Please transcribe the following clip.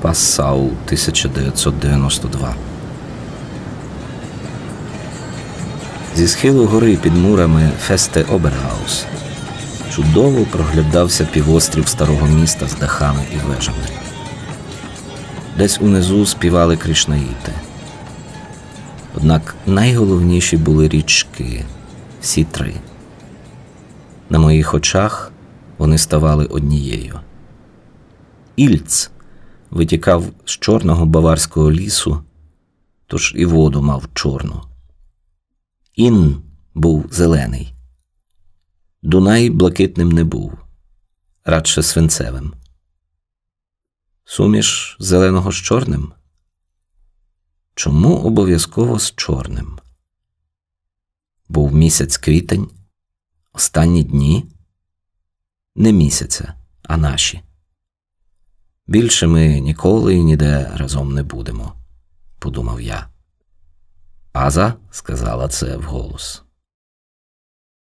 Пассау 1992. Зі схилу гори під мурами Фесте Обергаус чудово проглядався півострів старого міста з дахами і вежами. Десь унизу співали кришнаїти. Однак найголовніші були річки, всі три. На моїх очах вони ставали однією. Ільц витікав з чорного баварського лісу, тож і воду мав чорну. Ін був зелений. Дунай блакитним не був, радше свинцевим. Суміш зеленого з чорним? Чому обов'язково з чорним? Був місяць квітень, останні дні, не місяця, а наші. Більше ми ніколи і ніде разом не будемо, подумав я. Аза сказала це вголос.